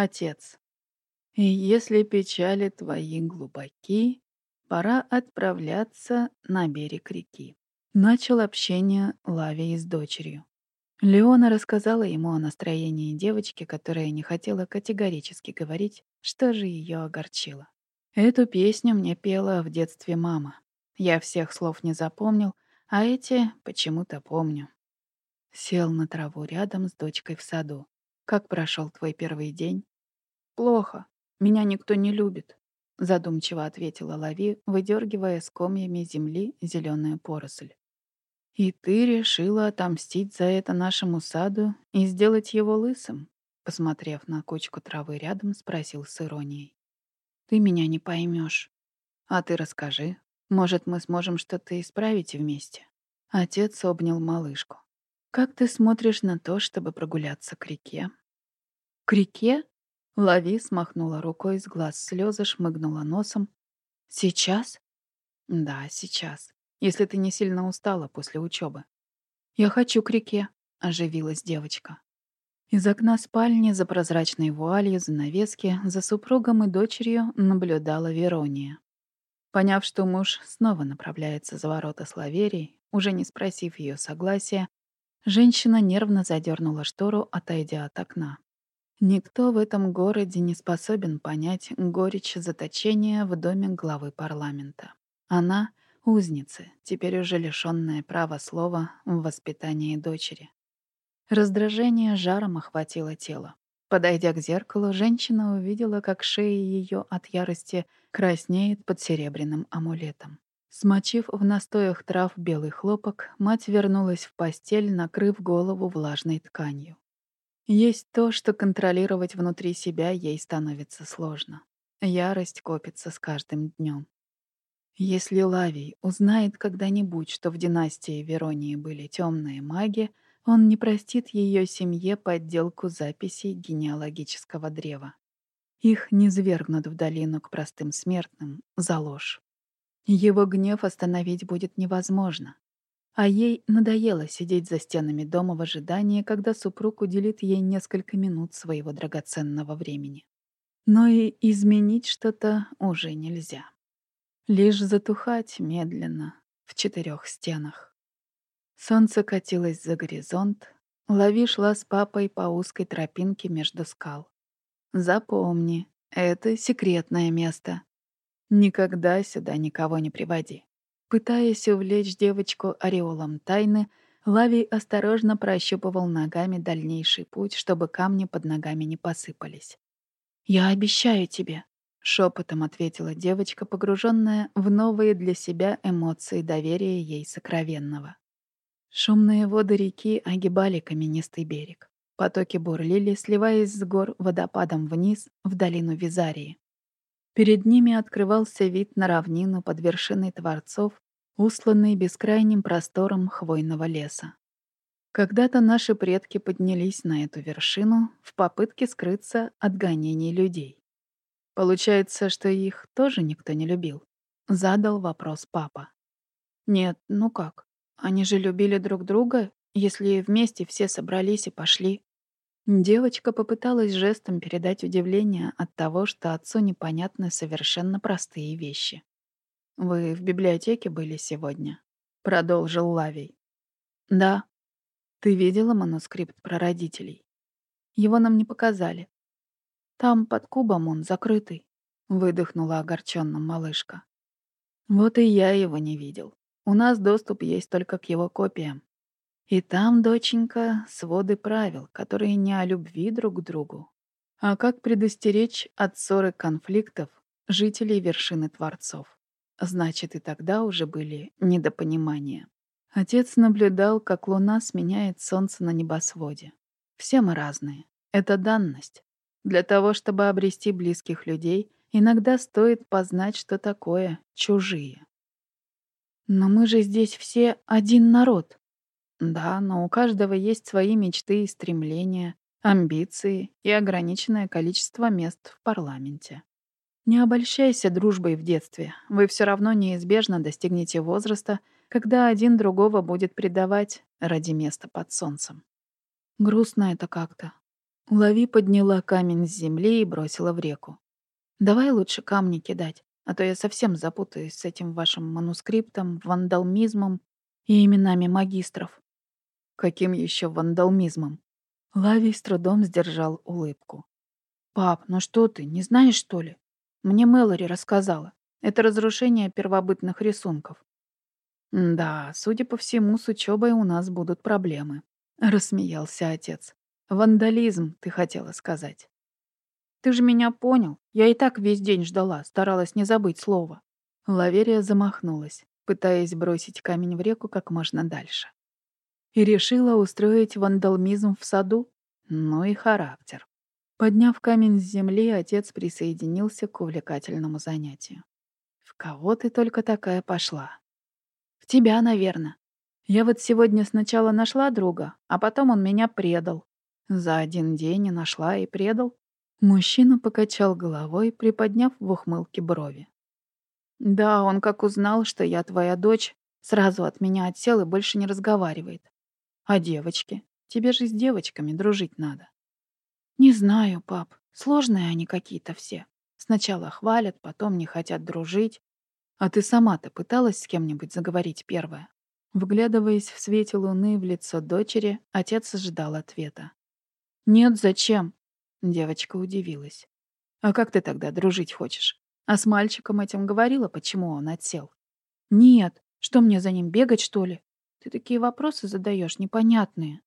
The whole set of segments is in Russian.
Отец. И если печали твои глубоки, пора отправляться на берег реки. Начал общение Лавии с дочерью. Леона рассказала ему о настроении девочки, которая не хотела категорически говорить, что же ее огорчило. Эту песню мне пела в детстве мама. Я всех слов не запомнил, а эти почему-то помню. Сел на траву рядом с дочкой в саду. Как прошел твой первый день? Плохо. Меня никто не любит, задумчиво ответила Лави, выдергивая с комьями земли зеленую поросль. И ты решила отомстить за это нашему саду и сделать его лысым? Посмотрев на кучку травы рядом, спросил с иронией. Ты меня не поймешь. А ты расскажи. Может, мы сможем что-то исправить вместе? Отец обнял малышку. Как ты смотришь на то, чтобы прогуляться к реке? К реке? Лави смахнула рукой с глаз слезы, шмыгнула носом. Сейчас? Да, сейчас. Если ты не сильно устала после учебы. Я хочу к реке, оживилась девочка. Из окна спальни за прозрачной вуалью занавески за супругом и дочерью наблюдала Верония. Поняв, что муж снова направляется за ворота Славерии, уже не спросив ее согласия, женщина нервно задернула штору, отойдя от окна. Никто в этом городе не способен понять горечь заточения в доме главы парламента. Она — узница, теперь уже лишённая права слова в воспитании дочери. Раздражение жаром охватило тело. Подойдя к зеркалу, женщина увидела, как шея ее от ярости краснеет под серебряным амулетом. Смочив в настоях трав белый хлопок, мать вернулась в постель, накрыв голову влажной тканью. Есть то, что контролировать внутри себя ей становится сложно. Ярость копится с каждым днем. Если Лавий узнает когда-нибудь, что в династии Веронии были темные маги, он не простит ее семье подделку записей генеалогического древа. Их не свергнут в долину к простым смертным за ложь. Его гнев остановить будет невозможно. А ей надоело сидеть за стенами дома в ожидании, когда супруг уделит ей несколько минут своего драгоценного времени. Но и изменить что-то уже нельзя. Лишь затухать медленно в четырех стенах. Солнце катилось за горизонт, Лави шла с папой по узкой тропинке между скал. Запомни, это секретное место. Никогда сюда никого не приводи. Пытаясь увлечь девочку ореолом тайны, Лавий осторожно прощупывал ногами дальнейший путь, чтобы камни под ногами не посыпались. «Я обещаю тебе», — шепотом ответила девочка, погруженная в новые для себя эмоции доверия ей сокровенного. Шумные воды реки огибали каменистый берег. Потоки бурлили, сливаясь с гор водопадом вниз в долину Визарии. Перед ними открывался вид на равнину под вершиной Творцов, усланный бескрайним простором хвойного леса. Когда-то наши предки поднялись на эту вершину в попытке скрыться от гонений людей. Получается, что их тоже никто не любил? Задал вопрос папа. Нет, ну как? Они же любили друг друга, если вместе все собрались и пошли. Девочка попыталась жестом передать удивление от того, что отцу непонятны совершенно простые вещи. «Вы в библиотеке были сегодня?» — продолжил Лавий. «Да. Ты видела манускрипт про родителей? Его нам не показали. Там под кубом он закрытый», — выдохнула огорченно малышка. «Вот и я его не видел. У нас доступ есть только к его копиям. И там, доченька, своды правил, которые не о любви друг к другу, а как предостеречь от ссоры конфликтов жителей вершины Творцов. Значит, и тогда уже были недопонимания. Отец наблюдал, как луна сменяет солнце на небосводе. Все мы разные. Это данность. Для того, чтобы обрести близких людей, иногда стоит познать, что такое чужие. Но мы же здесь все один народ, да, но у каждого есть свои мечты и стремления, амбиции и ограниченное количество мест в парламенте. Не обольщайся дружбой в детстве. Вы все равно неизбежно достигнете возраста, когда один другого будет предавать ради места под солнцем. Грустно это как-то. Лави подняла камень с земли и бросила в реку. «Давай лучше камни кидать, а то я совсем запутаюсь с этим вашим манускриптом, вандалмизмом и именами магистров». «Каким еще вандалмизмом?» Лави с трудом сдержал улыбку. «Пап, ну что ты, не знаешь, что ли? Мне Мэлори рассказала. Это разрушение первобытных рисунков. «Да, судя по всему, с учебой у нас будут проблемы», — рассмеялся отец. «Вандализм, ты хотела сказать». «Ты же меня понял. Я и так весь день ждала, старалась не забыть слово». Лаверия замахнулась, пытаясь бросить камень в реку как можно дальше. И решила устроить вандалмизм в саду? Ну и характер. Подняв камень с земли, отец присоединился к увлекательному занятию. «В кого ты только такая пошла?» тебя, наверное. Я вот сегодня сначала нашла друга, а потом он меня предал. За один день и нашла и предал. Мужчина покачал головой, приподняв в ухмылке брови. Да, он как узнал, что я твоя дочь, сразу от меня отсел и больше не разговаривает. А девочки? Тебе же с девочками дружить надо. Не знаю, пап. Сложные они какие-то все. Сначала хвалят, потом не хотят дружить. А ты сама-то пыталась с кем-нибудь заговорить первая? Вглядываясь в свете луны в лицо дочери, отец ожидал ответа. «Нет, зачем?» Девочка удивилась. «А как ты тогда дружить хочешь? А с мальчиком этим говорила, почему он отсел?» «Нет. Что мне за ним бегать, что ли? Ты такие вопросы задаешь непонятные».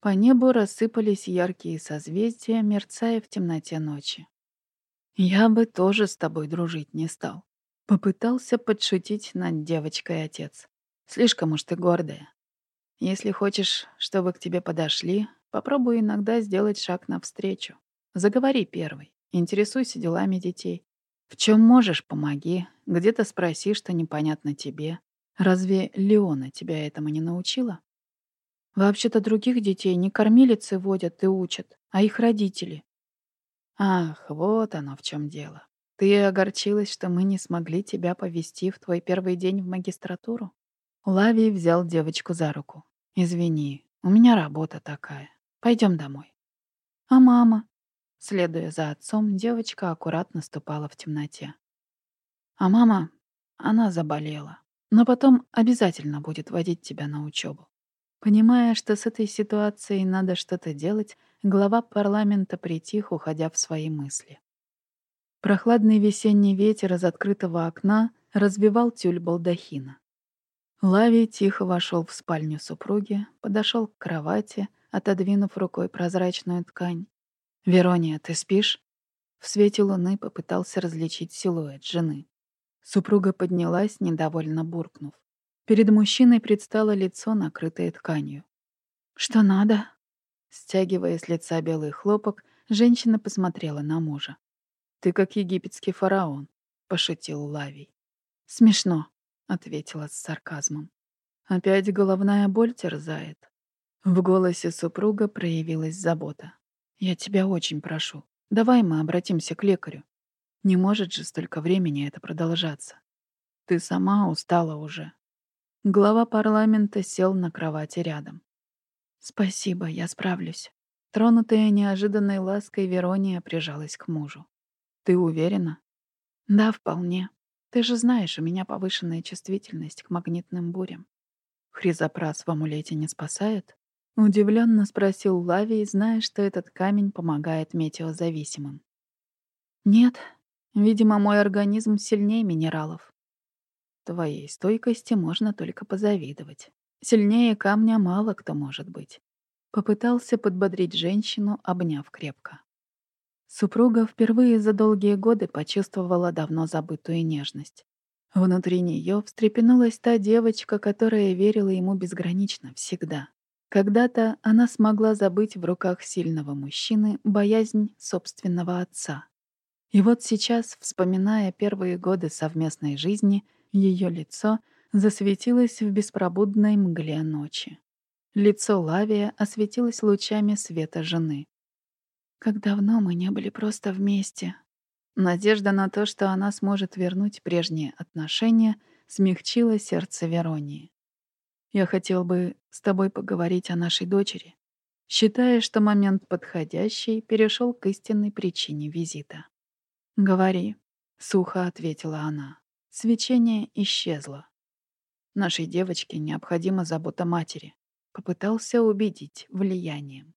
По небу рассыпались яркие созвездия, мерцая в темноте ночи. «Я бы тоже с тобой дружить не стал. Попытался подшутить над девочкой отец. Слишком уж ты гордая. Если хочешь, чтобы к тебе подошли, попробуй иногда сделать шаг навстречу. Заговори первый, интересуйся делами детей. В чем можешь, помоги. Где-то спроси, что непонятно тебе. Разве Леона тебя этому не научила? Вообще-то других детей не кормилицы водят и учат, а их родители. Ах, вот оно в чем дело. Ты огорчилась, что мы не смогли тебя повести в твой первый день в магистратуру? Лавий взял девочку за руку. Извини, у меня работа такая. Пойдем домой. А мама? Следуя за отцом, девочка аккуратно ступала в темноте. А мама, она заболела. Но потом обязательно будет водить тебя на учебу. Понимая, что с этой ситуацией надо что-то делать, глава парламента притих, уходя в свои мысли. Прохладный весенний ветер из открытого окна развивал тюль балдахина. Лави тихо вошел в спальню супруги, подошел к кровати, отодвинув рукой прозрачную ткань. «Верония, ты спишь?» В свете луны попытался различить силуэт жены. Супруга поднялась, недовольно буркнув. Перед мужчиной предстало лицо, накрытое тканью. «Что надо?» Стягивая с лица белый хлопок, женщина посмотрела на мужа. «Ты как египетский фараон», — пошутил Лавий. «Смешно», — ответила с сарказмом. «Опять головная боль терзает». В голосе супруга проявилась забота. «Я тебя очень прошу, давай мы обратимся к лекарю. Не может же столько времени это продолжаться. Ты сама устала уже». Глава парламента сел на кровати рядом. «Спасибо, я справлюсь». Тронутая неожиданной лаской Верония прижалась к мужу. Ты уверена? Да, вполне. Ты же знаешь, у меня повышенная чувствительность к магнитным бурям. Хризопрас в амулете не спасает? Удивленно спросил Лавий, зная, что этот камень помогает метеозависимым. Нет, видимо, мой организм сильнее минералов. Твоей стойкости можно только позавидовать. Сильнее камня мало кто может быть. Попытался подбодрить женщину, обняв крепко. Супруга впервые за долгие годы почувствовала давно забытую нежность. Внутри нее встрепенулась та девочка, которая верила ему безгранично всегда. Когда-то она смогла забыть в руках сильного мужчины боязнь собственного отца. И вот сейчас, вспоминая первые годы совместной жизни, ее лицо засветилось в беспробудной мгле ночи. Лицо Лавия осветилось лучами света жены. Как давно мы не были просто вместе. Надежда на то, что она сможет вернуть прежние отношения, смягчила сердце Веронии. Я хотел бы с тобой поговорить о нашей дочери. считая, что момент подходящий перешел к истинной причине визита. «Говори», — сухо ответила она. Свечение исчезло. Нашей девочке необходима забота матери. Попытался убедить влиянием.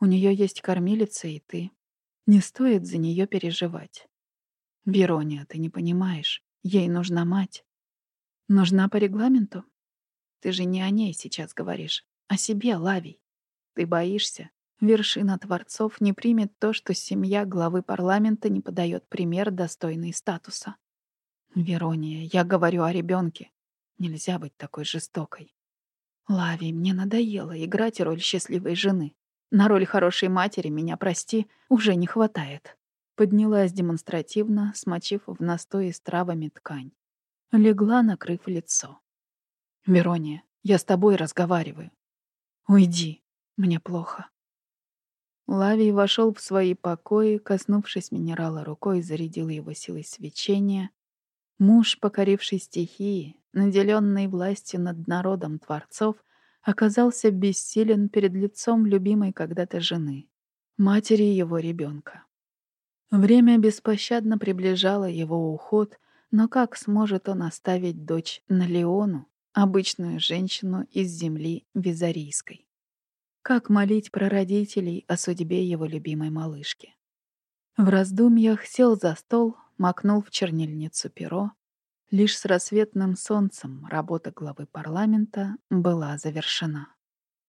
У нее есть кормилица и ты. Не стоит за нее переживать. Верония, ты не понимаешь. Ей нужна мать. Нужна по регламенту? Ты же не о ней сейчас говоришь. О себе, Лавий. Ты боишься. Вершина Творцов не примет то, что семья главы парламента не подает пример, достойный статуса. Верония, я говорю о ребенке. Нельзя быть такой жестокой. Лавий, мне надоело играть роль счастливой жены. На роль хорошей матери меня, прости, уже не хватает. Поднялась демонстративно, смочив в настой с травами ткань. Легла, накрыв лицо. «Верония, я с тобой разговариваю. Уйди, мне плохо». Лавий вошел в свои покои, коснувшись минерала рукой, зарядил его силой свечения. Муж, покоривший стихии, наделенный властью над народом творцов, оказался бессилен перед лицом любимой когда-то жены, матери его ребенка. Время беспощадно приближало его уход, но как сможет он оставить дочь на Леону, обычную женщину из земли Визарийской? Как молить прародителей о судьбе его любимой малышки? В раздумьях сел за стол, макнул в чернильницу перо. Лишь с рассветным солнцем работа главы парламента была завершена.